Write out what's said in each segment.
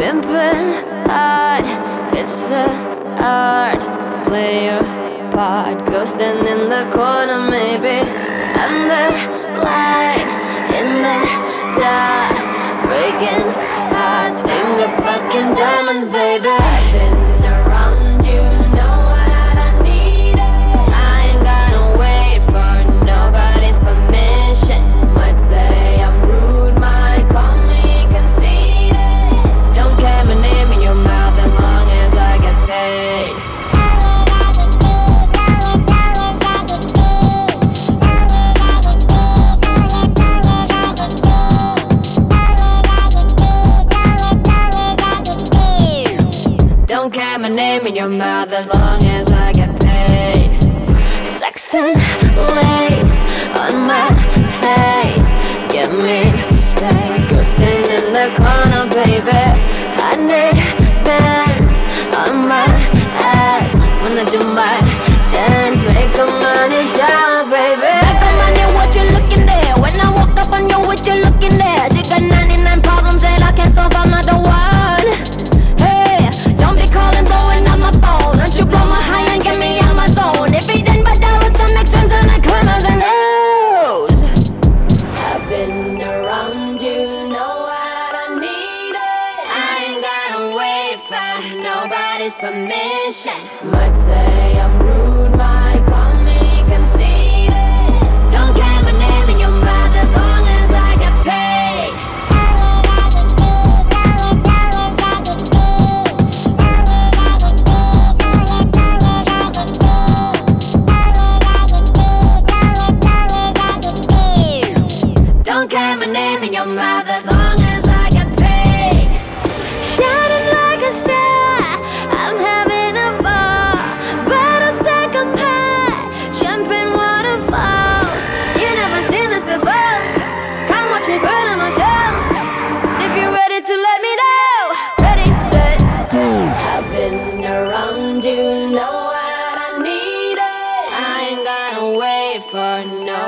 pimping hard. It's a art. Play your part. Ghosting in the corner, maybe. I'm the light in the dark. Breaking hearts, finger fucking diamonds, baby. Name in your mouth as long as I get paid. Sex and lace on my face. Give me space. Ghosting in the corner, baby. I need nobody's permission. Might say I'm rude, might call me conceited. Don't care my name in your mouth as long as I get paid. Don't care my name in your mouth as long as I get paid. Shining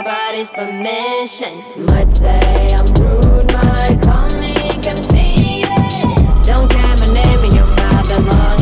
nobody's permission. Might say I'm rude, might call me conceited. Don't care my name in your mouth as long